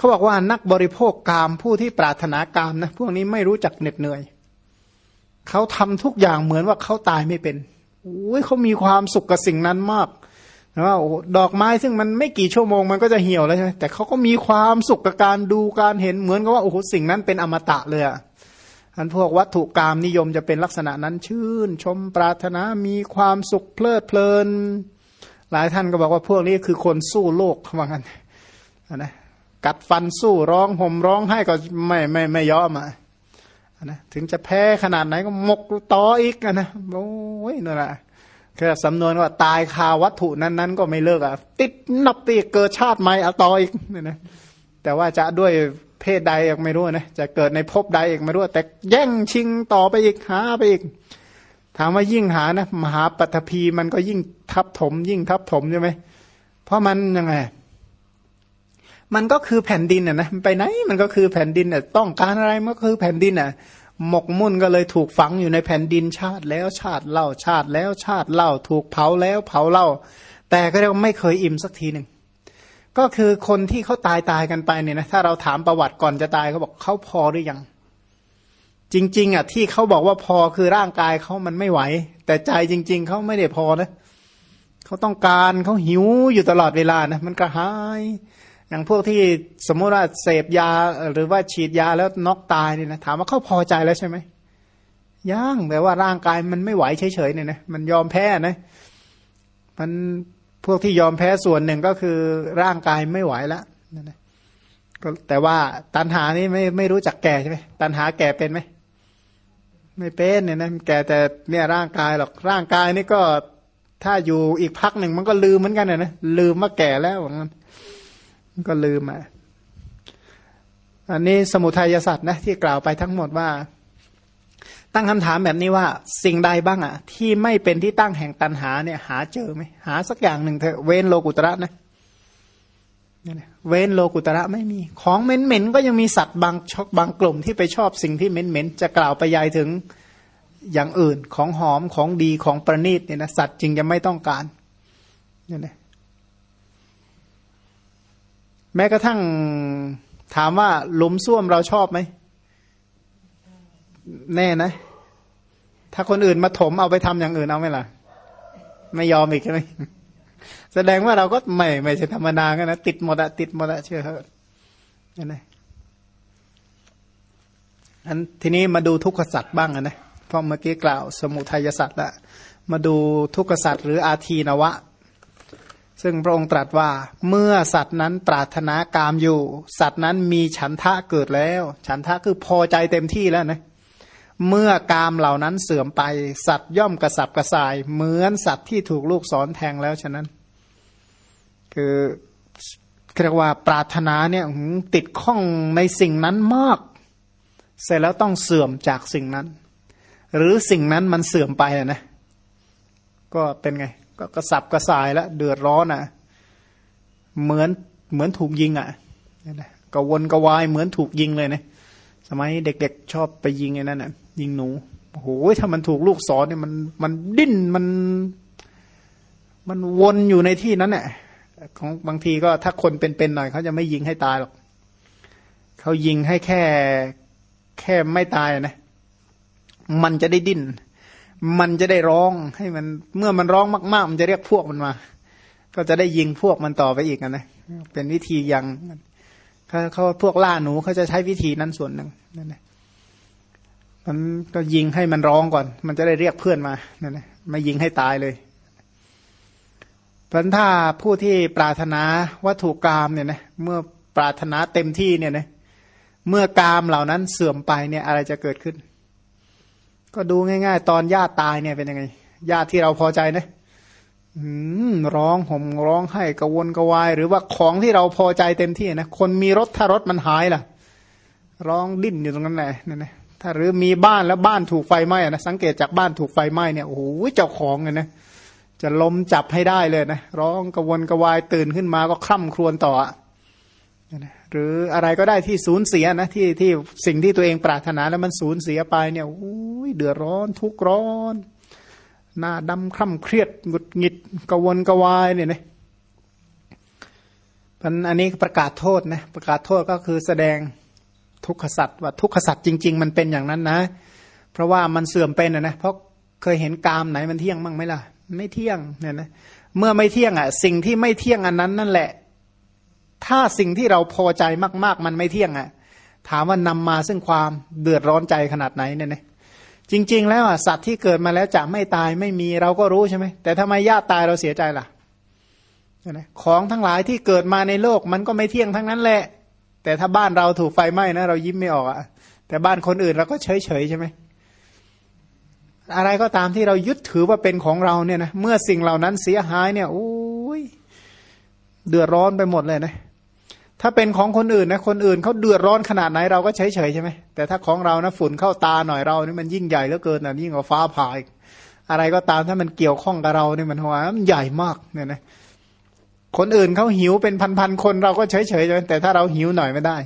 เขาบอกว่านักบริโภคกามผู้ที่ปรารถนากามนะพวกนี้ไม่รู้จักเหน็ดเหนื่อยเขาทำทุกอย่างเหมือนว่าเขาตายไม่เป็นโอ้ยเขามีความสุขกับสิ่งนั้นมากนะว่าดอกไม้ซึ่งมันไม่กี่ชั่วโมงมันก็จะเหี่ยวแล้วใช่ไหมแต่เขาก็มีความสุขกับการดูการเห็นเหมือนกับว่าโอ้โหสิ่งนั้นเป็นอมตะเลยอะอันพวกวัตถุกรรมนิยมจะเป็นลักษณะนั้นชื่น ชมปรารถนามีความสุขเพลิดเพลิน หลายท่านก็บอกว่าพวกนี้คือคนสู้โลกว่างั้นนะ กัดฟันสู้ร้องห่มร้องให้ก็ไม่ไม่ไม่ยอมอะนะถึงจะแพ้ขนาดไหนก็มกต่ออีกนะโอ้ยนั่นแหละคือสำนวนว่าตายคาวัตถุนั้นนั้นก็ไม่เลิกอะติดนับตีเกิดชาติใหม่อต่ออีกนี่นะแต่ว่าจะด้วยเพศใดอีกไม่รู้นะจะเกิดในภพใดอีกไม่รู้ แต่แย่งชิงต่อไปอีกหาไปอีก ถามว่ายิ่งหานะมหาปัตภีมันก็ยิ่งทับถม ยิ่งทับถมใช่ไหมเพราะมันยังไง มันก็คือแผ่นดินอะนะไปไหนมันก็คือแผ่นดินอะต้องการอะไรมันก็คือแผ่นดินอะหมกมุ่นก็เลยถูกฝังอยู่ในแผ่นดินชาติแล้วชาติเล่าชาติแล้วชาติเล่าถูกเผาแล้วเผาเล่า แต่ก็เรียกไม่เคยอิ่มสักทีหนึ่งก็คือคนที่เขาตายตายกันไปเนี่ยนะถ้าเราถามประวัติก่อนจะตายเขาบอกเขาพอหรือยัง จริง ๆอะที่เขาบอกว่าพอคือร่างกายเขามันไม่ไหว แต่ใจจริง ๆเขาไม่ได้พอนะเขาต้องการเขาหิวอยู่ตลอดเวลานะมันกระหาย อย่างพวกที่สมมติว่าเสพยาหรือว่าฉีดยาแล้วน็อกตายเนี่ยนะถามว่าเขาพอใจแล้วใช่ไหมย่างแต่ว่าร่างกายมันไม่ไหวเฉยๆเนี่ยนะมันยอมแพ้นะมันพวกที่ยอมแพ้ส่วนหนึ่งก็คือร่างกายไม่ไหวแล้วนั่นนะแต่ว่าตันหานี่ไม่ไม่รู้จักแก่ใช่ไหมตันหาแก่เป็นไหมไม่เป็นเนี่ยนะแก่แต่เนี่ยร่างกายหรอกร่างกายนี่ก็ถ้าอยู่อีกพักหนึ่งมันก็ลืมเหมือนกันนะนะลืมว่าแก่แล้วอย่างนั้น ก็ลืมอะอันนี้สมุทัยศาสตร์นะที่กล่าวไปทั้งหมดว่า ตั้งคำถามแบบนี้ว่า สิ่งใดบ้างอะ ที่ไม่เป็นที่ตั้งแห่งตันหาเนี่ย หาเจอไหมหาสักอย่างหนึ่งเถอะเว้นโลกุตระนะเว้นโลกุตระไม่มี ของเหม็นๆก็ยังมีสัตว์บางชอกบางกลุ่มที่ไปชอบสิ่งที่เหม็นๆจะกล่าวไปยายถึงอย่างอื่นของหอมของดีของประณีตเนี่ยนะสัตว์จริงจะไม่ต้องการเนี่ยนะ แม้กระทั่งถามว่าหลุมส้วมเราชอบไหม แน่นะ ถ้าคนอื่นมาถมเอาไปทำอย่างอื่นเอาไหมล่ะ ไม่ยอมอีกใช่ไหมแสดงว่าเราก็ไม่ไม่ใช่ธรรมดากันนะติดหมดอะติดหมดอะเชื่อเถอะนั่นไงอันทีนี้มาดูทุกขสัตว์บ้างนะเพราะเมื่อกี้กล่าว สมุทัยสัตว์ละมาดูทุกขสัตว์หรืออาทีนวะ ซึ่งพระองค์ตรัสว่าเมื่อสัตว์นั้นปรารถนากามอยู่ สัตว์นั้นมีฉันทะเกิดแล้ว ฉันทะคือพอใจเต็มที่แล้วนะเมื่อกามเหล่านั้นเสื่อมไป สัตว์ย่อมกระสับกระส่าย เหมือนสัตว์ที่ถูกลูกศรแทงแล้วฉะนั้น คือเรียกว่าปรารถนาเนี่ยติดข้องในสิ่งนั้นมาก เสร็จแล้วต้องเสื่อมจากสิ่งนั้น หรือสิ่งนั้นมันเสื่อมไปนะก็เป็นไง ก็กระสับกระส่ายแล้วเดือดร้อนอะ เหมือนเหมือนถูกยิงอะกวนกวายเหมือนถูกยิงเลยนะสมัยเด็กๆชอบไปยิงไอ้นั่นอะ ยิงหนูโอ้โหถ้ามันถูกลูกศรเนี่ยมันมันดิ้นมัน มันวนอยู่ในที่นั้นแหละของบางทีก็ถ้าคนเป็นๆหน่อยเขาจะไม่ยิงให้ตายหรอกเขายิงให้แค่แค่ไม่ตายนะ มันจะได้ดิ้น มันจะได้ร้องให้มันเมื่อมันร้องมาก ๆ มันจะเรียกพวกมันมา ก็จะได้ยิงพวกมันต่อไปอีกนะเป็นวิธียังเขาเขาพวกล่าหนูเขาจะใช้วิธีนั้นส่วนหนึ่งนั่นแหละมันก็ยิงให้มันร้องก่อน มันจะได้เรียกเพื่อนมานั่นแหละไม่ยิงให้ตายเลยพันถ้าผู้ที่ปรารถนาวัตถุกรรมเนี่ยนะเมื่อปรารถนาเต็มที่เนี่ยนะเมื่อกามเหล่านั้นเสื่อมไปเนี่ยอะไรจะเกิดขึ้น ก็ดูง่าย ๆ ตอนญาติตายเนี่ยเป็นยังไงญาติที่เราพอใจนะร้องห่มร้องให้กระวนกระวาย หรือว่าของที่เราพอใจเต็มที่นะคนมีรถถ้ารถมันหายล่ะ ร้องดิ้นอยู่ตรงนั้นแหละนั่นนะถ้าหรือมีบ้านแล้วบ้านถูกไฟไหม้นะสังเกตจากบ้านถูกไฟไหม้เนี่ยโอ้โหเจ้าของเลยนะจะล้มจับให้ได้เลยนะร้องกระวนกระวายตื่นขึ้นมาก็คร่ำครวญต่อ หรืออะไรก็ได้ที่สูญเสียนะที่ที่สิ่งที่ตัวเองปรารถนาแล้วมันสูญเสียไปเนี่ยอุ้ยเดือดร้อนทุกร้อนหน้าดำคร่ำเครียดหงุดหงิดกวนกวายเนี่ยนะพันอันนี้ประกาศโทษนะประกาศโทษก็คือแสดงทุกขสัตว์ว่าทุกขสัตว์จริง ๆ มันเป็นอย่างนั้นนะ เพราะว่ามันเสื่อมเป็นนะเพราะเคยเห็นกามไหนมันเที่ยงบ้างไหมล่ะ ไม่เที่ยงเนี่ยนะเมื่อไม่เที่ยงอะ สิ่งที่ไม่เที่ยงอันนั้นนั่นแหละ ถ้าสิ่งที่เราพอใจมาก ๆ มันไม่เที่ยงอะ ถามว่านำมาซึ่งความเดือดร้อนใจขนาดไหนเนี่ยนะจริง ๆ แล้วอะสัตว์ที่เกิดมาแล้วจะไม่ตายไม่มีเราก็รู้ใช่ไหมแต่ทำไมญาติตายเราเสียใจล่ะของทั้งหลายที่เกิดมาในโลกมันก็ไม่เที่ยงทั้งนั้นแหละ แต่ถ้าบ้านเราถูกไฟไหม้นะเรายิ้มไม่ออกอะแต่บ้านคนอื่นเราก็เฉยเฉยใช่ไหมอะไรก็ตามที่เรายึดถือว่าเป็นของเราเนี่ยนะเมื่อสิ่งเหล่านั้นเสียหายเนี่ยโอ้ยเดือดร้อนไปหมดเลยนะ ถ้าเป็นของคนอื่นนะคนอื่นเขาเดือดร้อนขนาดไหนเราก็เฉยเฉยใช่ไหมแต่ถ้าของเรานะฝุ่นเข้าตาหน่อยเรานี่มันยิ่งใหญ่เหลือเกินนะยิ่งกว่าฟ้าผ่าอีกอะไรก็ตามถ้ามันเกี่ยวข้องกับเราเนี่ยมันหัวมันใหญ่มากเนี่ยนะคนอื่นเขาหิวเป็นพันๆคนเราก็เฉยเฉยแต่ถ้าเราหิวหน่อยไม่ได้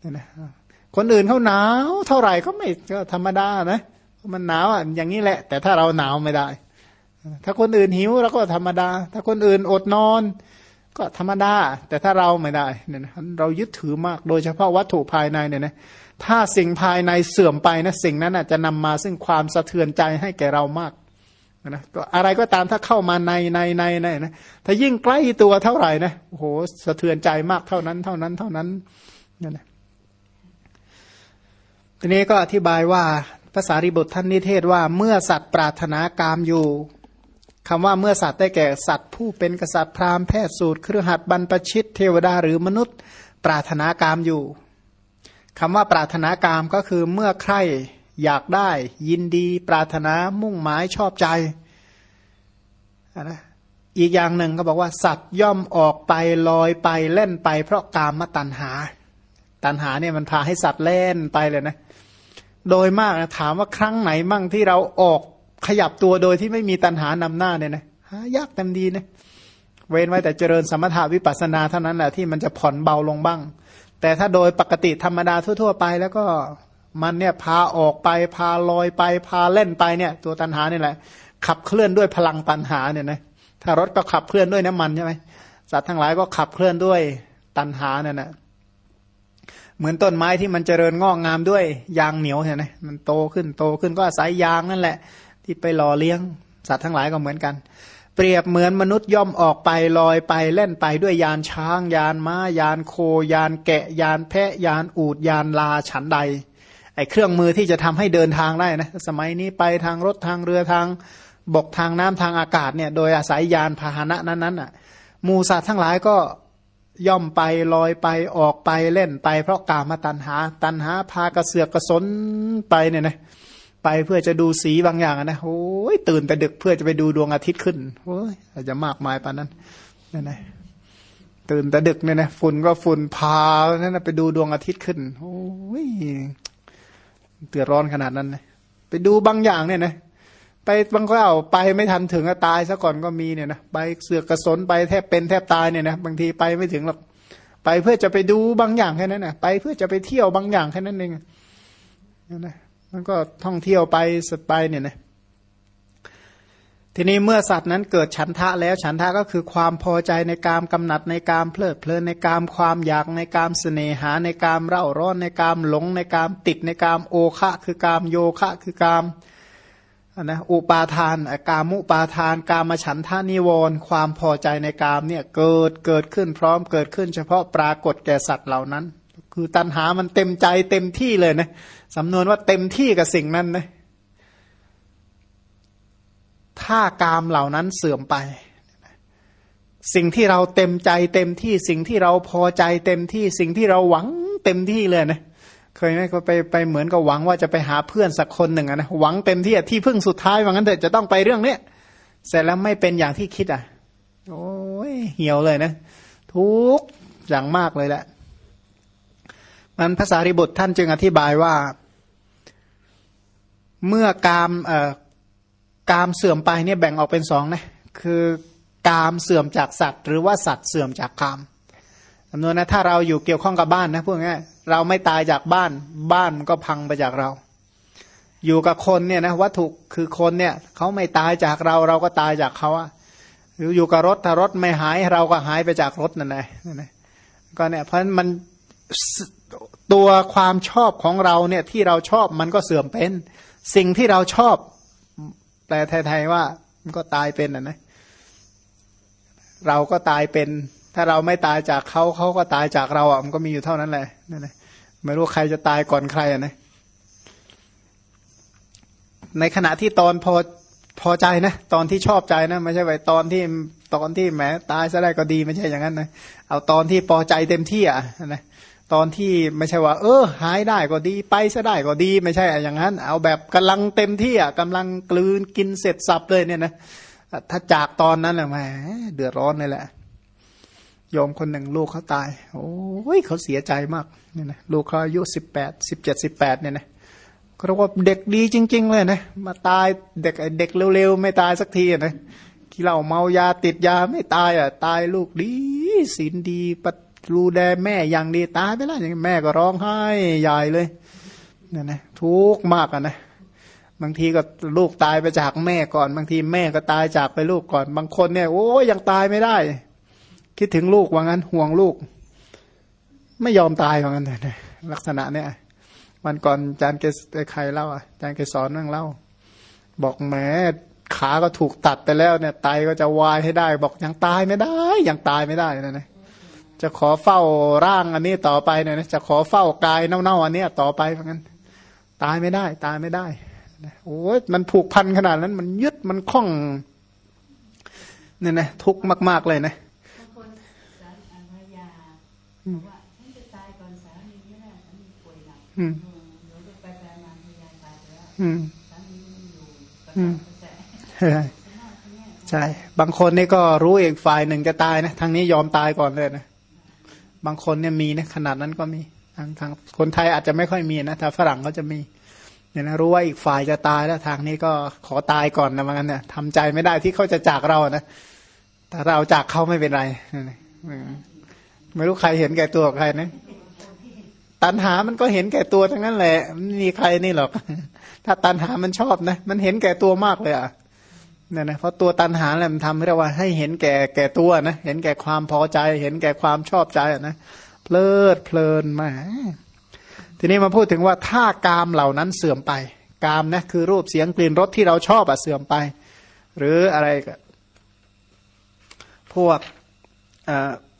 เนะคนอื่นเขาหนาวเท่าไหร่ก็ไม่ก็ธรรมดานะมันหนาวอะอย่างนี้แหละ แต่ถ้าเราหนาวไม่ได้ ถ้าคนอื่นหิวเราก็ธรรมดา ถ้าคนอื่นอดนอน ก็ธรรมดา แต่ถ้าเราไม่ได้เนี่ยนะเรายึดถือมาก โดยเฉพาะวัตถุภายในเนี่ยนะถ้าสิ่งภายในเสื่อมไปนะสิ่งนั้นจะนำมาซึ่งความสะเทือนใจให้แก่เรามากนะอะไรก็ตามถ้าเข้ามาในในในในนะถ้ายิ่งใกล้ตัวเท่าไหร่นะโอ้โหสะเทือนใจมากเท่านั้น เท่านั้นเท่านั้นนั่นแหละทีนี้ก็อธิบายว่าภาษาริบุตรท่านนิเทศว่าเมื่อสัตว์ปรารถนากามอยู่ คำว่าเมื่อสัตว์ได้แก่สัตว์ผู้เป็นกษัตริย์พราหมณ์แพทย์สูตรเครือหัดบรรพชิตเทวดาหรือมนุษย์ ปรารถนากามอยู่คำว่าปรารถนากามก็คือเมื่อใครอยากได้ ยินดีปรารถนามุ่งหมายชอบใจนะอีกอย่างหนึ่งก็บอกว่า สัตว์ย่อมออกไปลอยไปเล่นไป เพราะกามมาตัณหา ตัณหาเนี่ยมันพาให้สัตว์เล่นไปเลยนะ โดยมากนะถามว่าครั้งไหนมั่งที่เราออก ขยับตัวโดยที่ไม่มีตัณหานำหน้าเนี่ยนะหายากเต็มดีนะเว้นไว้แต่เจริญสมถาวิปัสนาเท่านั้นแหละที่มันจะผ่อนเบาลงบ้าง แต่ถ้าโดยปกติธรรมดาทั่ว ๆ ไปแล้วก็มันเนี่ยพาออกไปพาลอยไปพาเล่นไปเนี่ย ตัวตัณหานี่แหละ ขับเคลื่อนด้วยพลังตัณหาเนี่ยนะถ้ารถก็ขับเคลื่อนด้วยน้ำมันใช่ไหมสัตว์ทั้งหลายก็ขับเคลื่อนด้วยตัณหาเนี่ยนะเหมือนต้นไม้ที่มันเจริญงอกงามด้วยยางเหนียวเห็นไหมมันโตขึ้นโตขึ้นก็อาศัยยางนั่นแหละ ที่ไปหล่อเลี้ยง สัตว์ทั้งหลายก็เหมือนกัน เปรียบเหมือนมนุษย์ย่อมออกไปลอยไปเล่นไปด้วยยานช้าง ยานม้า ยานโค ยานแกะ ยานแพะ ยานอูดยานลาฉันใดไอเครื่องมือที่จะทำให้เดินทางได้นะสมัยนี้ไปทางรถทางเรือทางบกทางน้ำทางอากาศเนี่ยโดยอาศัยยานพาหนะนั้นๆอะมูสัตว์ทั้งหลายก็ย่อมไปลอยไปออกไปเล่นไป เพราะกามาตันหา ตันหาพากระเสือกกระสนไปเนี่ยนะ ไปเพื่อจะดูสีบางอย่างนะโอ้ยตื่นแต่ดึกเพื่อจะไปดูดวงอาทิตย์ขึ้นโอ้ยอาจจะมากมายปานนั้นนี่นะตื่นแต่ดึกเนี่ยนะฝุ่นก็ฝุ่นพานั่นนะไปดูดวงอาทิตย์ขึ้นโอ้ยเตือร้อนขนาดนั้นนะไปดูบางอย่างเนี่ยนะไปบางครั้งไปไม่ทันถึงก็ตายซะก่อนก็มีเนี่ยนะไปเสือกกระสนไปแทบเป็นแทบตายเนี่ยนะบางทีไปไม่ถึงหรอกไปเพื่อจะไปดูบางอย่างแค่นั้นนะไปเพื่อจะไปเที่ยวบางอย่างแค่นั้นเองนะ มันก็ท่องเที่ยวไปสไปเนี่ยนะทีนี้เมื่อสัตว์นั้นเกิดฉันทะแล้วฉันทะก็คือความพอใจในการกำหนัดในการเพลิดเพลินในการความอยากในการเสน่หาในการเร่าร้อนในการหลงในการติดในการโอคะคือการโยคะคือการนะอุปาทานกามุปาทาน กามฉันทานิวรณ์ความพอใจในกามเนี่ยเกิดเกิดขึ้นพร้อมเกิดขึ้นเฉพาะปรากฏแก่สัตว์เหล่านั้น คือตัณหามันเต็มใจเต็มที่เลยนะสำนวนว่าเต็มที่กับสิ่งนั้นนะถ้ากามเหล่านั้นเสื่อมไป สิ่งที่เราเต็มใจเต็มที่สิ่งที่เราพอใจเต็มที่สิ่งที่เราหวังเต็มที่เลยนะเคยไหมก็ไปไปเหมือนกับหวังว่าจะไปหาเพื่อนสักคนหนึ่งนะหวังเต็มที่ที่พึ่งสุดท้ายว่างั้นเถอะจะต้องไปเรื่องเนี้ยเสร็จแล้วไม่เป็นอย่างที่คิดอะ โอ้ยเหี่ยวเลยนะ ทุกอย่างมากเลยแหละ มันภาษาริบุตรท่านจึงอธิบายว่า เมื่อกามเอ่อกามเสื่อมไปเนี่ยแบ่งออกเป็นสองนะคือกามเสื่อมจากสัตว์ หรือว่าสัตว์เสื่อมจากกามจำนวนนะถ้าเราอยู่เกี่ยวข้องกับบ้านนะพวกนี้เราไม่ตายจากบ้านบ้านก็พังไปจากเรา อยู่กับคนเนี่ยนะวัตถุคือคนเนี่ยเขาไม่ตายจากเราเราก็ตายจากเขาอะหรืออยู่กับรถถ้ารถไม่หายเราก็หายไปจากรถนั่นแหละก็เนี่ยเพราะมัน ตัวความชอบของเราเนี่ยที่เราชอบมันก็เสื่อมเป็น สิ่งที่เราชอบ แปลไทยๆว่า มันก็ตายเป็นอะนะเราก็ตายเป็น ถ้าเราไม่ตายจากเขาเขาก็ตายจากเราอะมันก็มีอยู่เท่านั้นแหละนั่นแหละไม่รู้ใครจะตายก่อนใครอะนะในขณะที่ตอนพอพอใจนะ ตอนที่ชอบใจนะ ไม่ใช่ไปตอนที่ตอนที่แหมตายซะได้ก็ดีไม่ใช่อย่างนั้นนะเอาตอนที่พอใจเต็มที่อะนะ ตอนที่ไม่ใช่ว่า เออ หายได้ก็ดีไปซะได้ก็ดี ไม่ใช่อย่างนั้น เอาแบบกำลังเต็มที่อะกำลังกลืนกินเสร็จสับเลยเนี่ยนะถ้าจากตอนนั้นแหละแหมเดือดร้อนเลยแหละโยมคนหนึ่งลูกเขาตาย โอ้ยเขาเสียใจมากเนี่ยนะลูกเขาอายุสิบแปดสิบเจ็ดสิบแปดเนี่ยนะก็เรียกว่าเด็กดีจริง ๆ เลยนะมาตายเด็กเด็กเร็วๆ ไม่ตายสักทีนะขี้เหล้าเมายาติดยาไม่ตายอะ ตายลูกดีศีลดีป รูแดแม่อย่างดีตายไปแล้วอย่างแม่ก็ร้องไห้ใหญ่เลยเนี่ยนะทุกมากอะนะบางทีก็ลูกตายไปจากแม่ก่อน บางทีแม่ก็ตายจากไปลูกก่อน บางคนเนี่ยโอ้ยยังตายไม่ได้ คิดถึงลูกว่างั้นห่วงลูก ไม่ยอมตายว่างั้นเลยลักษณะเนี่ยวันก่อนอาจารย์เกศใครเล่าอะอาจารย์เกสอนนั่งเล่า บอกแม่ขาก็ถูกตัดไปแล้วเนี่ยไตก็จะวายให้ได้ บอกยังตายไม่ได้ยังตายไม่ได้นะนะ จะขอเฝ้าร่างอันนี้ต่อไปเนี่ยจะขอเฝ้ากายเน่าๆอันนี้ต่อไปเพราะงั้น ตายไม่ได้ ตายไม่ได้โอ้ยมันผูกพันขนาดนั้น มันยึดมันคล้องเนี่ยนะทุกข์มาก ๆเลยนะอืมอืมอืมใช่ บางคนนี่ก็รู้อีกฝ่ายหนึ่งจะตายนะทางนี้ยอมตายก่อนเลยนะ บางคนเนี่ยมีนะขนาดนั้นก็มีทางทางคนไทยอาจจะไม่ค่อยมีนะถ้าฝรั่งก็จะมีเนี่ยนะรู้ว่าอีกฝ่ายจะตายแล้วทางนี้ก็ขอตายก่อนนะมันเนี่ยทำใจไม่ได้ที่เขาจะจากเรานะแต่เราจากเขาไม่เป็นไรไม่รู้ใครเห็นแก่ตัวใครนะตันหามันก็เห็นแก่ตัวทั้งนั้นแหละไม่มีใครนี่หรอก ถ้าตันหามันชอบนะ มันเห็นแก่ตัวมากเลยอะ เนี่ยนะเพราะตัวตันหาแหละมันทำให้เราว่าให้เห็นแก่แก่ตัวนะเห็นแก่ความพอใจ เห็นแก่ความชอบใจนะเพลิดเพลินมาทีนี้มาพูดถึงว่าถ้ากามเหล่านั้นเสื่อมไป กามนะคือรูปเสียงกลิ่นรสที่เราชอบอะเสื่อมไป หรืออะไรก็พวก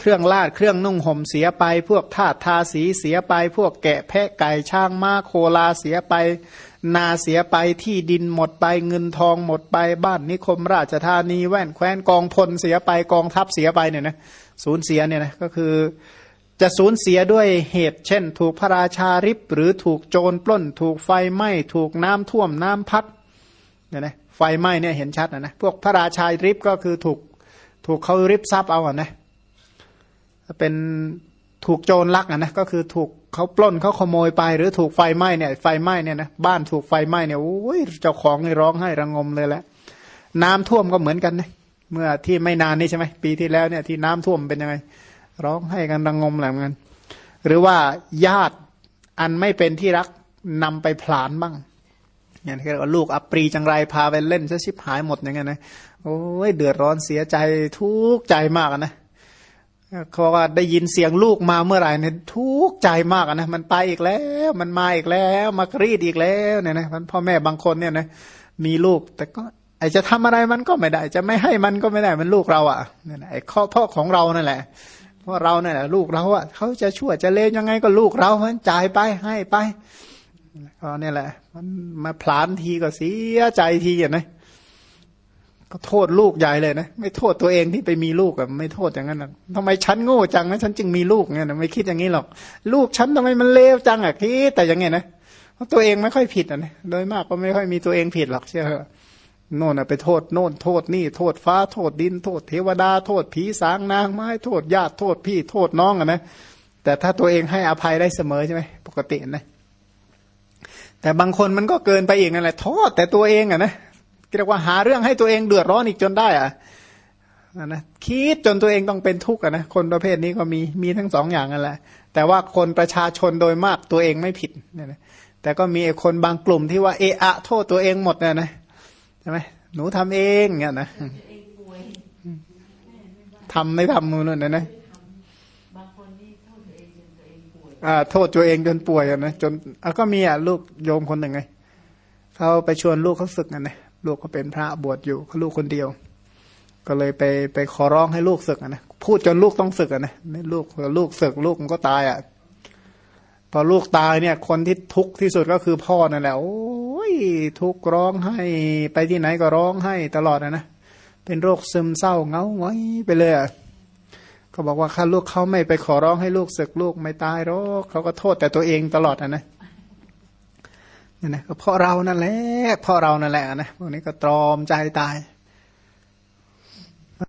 เครื่องลาดเครื่องนุ่งห่มเสียไป พวกทาทาสีเสียไป พวกแกะแพะไก่ช่างม้าโคลาเสียไป นาเสียไปที่ดินหมดไปเงินทองหมดไปบ้านนิคมราชธานีแว่นแคว้นกองพลเสียไปกองทัพเสียไปเนี่ยนะสูญเสียเนี่ยนะก็คือจะสูญเสียด้วยเหตุ เช่น ถูกพระราชาริบหรือถูกโจรปล้น ถูกไฟไหม้ถูกน้ำท่วมน้ำพัดเนี่ยนะไฟไหม้เนี่ยเห็นชัดนะนะพวกพระราชาริบก็คือถูกถูกเขาริบทรัพย์เอาอะนะ เป็นถูกโจรลักอะนะก็คือถูกเขาปล้นเขาขโมยไป หรือถูกไฟไหม้เนี่ยไฟไหม้เนี่ยนะบ้านถูกไฟไหม้เนี่ยโอ้ยเจ้าของนี่ร้องให้ระงมเลยแหละน้ำท่วมก็เหมือนกันนะเมื่อที่ไม่นานนี่ใช่ไหมปีที่แล้วเนี่ยที่น้ำท่วมเป็นยังไง ร้องให้กันระงมแหละเงินหรือว่าญาติอันไม่เป็นที่รักนำไปผลาญบ้างอย่างที่เราลูกอัปรีจังไรพาไปเล่นซะชิบหายหมดอย่างเงี้ยนะโอ้ยเดือดร้อนเสียใจทุกใจมากนะ เขาว่าได้ยินเสียงลูกมาเมื่อไหร่เนี่ยทุกใจมากนะมันไปอีกแล้ว มันมาอีกแล้วมากรีดอีกแล้วเนี่ยนะพ่อแม่บางคนเนี่ยนะมีลูกแต่ก็ไอจะทำอะไรมันก็ไม่ได้ จะไม่ให้มันก็ไม่ได้มันลูกเราอะ่ะเนี่ยไอข้อพ่อของเรานั่นแหละเพราะเราเนี่ยลูกเราอะ่ะเขาจะชั่วจะเลวยังไงก็ลูกเราเพราะจ่ายไปให้ไปก็เนี่ยแหละ มันมาผลานทีก็เสียใจทีอย่างนะ ก็โทษลูกใหญ่เลยนะไม่โทษตัวเองที่ไปมีลูกอะไม่โทษอย่างนั้นนะทำไมฉันโง่จังนะฉันจึงมีลูกเนี่ยนะไม่คิดอย่างนี้หรอก ลูกฉันทำไมมันเลวจังอะคิดแต่อย่างเงี้ยนะเพราะตัวเองไม่ค่อยผิดอะนะโดยมากก็ไม่ค่อยมีตัวเองผิดหรอกเชื่อเหรอโน่นไปโทษโน่นโทษนี่โทษฟ้าโทษดิน โทษเทวดาโทษผีสางนางไม้โทษญาติโทษพี่โทษน้องอะนะแต่ถ้าตัวเองให้อภัยได้เสมอใช่ไหมปกตินะแต่บางคนมันก็เกินไปอีกนั่นแหละโทษแต่ตัวเองอะนะ เรียกว่าหาเรื่องให้ตัวเองเดือดร้อนอีกจนได้อะนะคิดจนตัวเองต้องเป็นทุกข์นะคนประเภทนี้ก็มีมีทั้งสองอย่างนั่นแหละ แต่ว่าคนประชาชนโดยมากตัวเองไม่ผิดเนี่ยนะแต่ก็มีคนบางกลุ่มที่ว่าเอะอะโทษตัวเองหมดเนี่ยนะใช่ไหมหนูทำเองเนี่ยนะทำไม่ทำนู่นนะนะบางคนนี่โทษตัวเองจนตัวเองป่วยอ่าโทษตัวเองจนป่วยอะนะจนอะก็มีอะลูกโยมคนหนึ่งไงเขาไปชวนลูกเขาศึกกันนะ ลูกเขาเป็นพระบวชอยู่เขาลูกคนเดียว ก็เลยไปไปขอร้องให้ลูกศึกนะพูดจนลูกต้องศึกอะนะไม่ลูกลูกศึกลูกมันก็ตายอะพอลูกตายเนี่ย คนที่ทุกข์ที่สุดก็คือพ่อนั่นแหละโอ้ยทุกข์ร้องให้ ไปที่ไหนก็ร้องให้ตลอดนะนะเป็นโรคซึมเศร้าเงาหงอยไปเลยอะก็บอกว่าข้าลูกเขาไม่ไปขอร้องให้ลูกศึกลูกไม่ตายหรอกเขาก็โทษแต่ตัวเองตลอดนะนะ เนี่ยนะก็เพราะเรานั่นแหละเพราะเรานั่นแหละนะพวกนี้ก็ตรอมใจตาย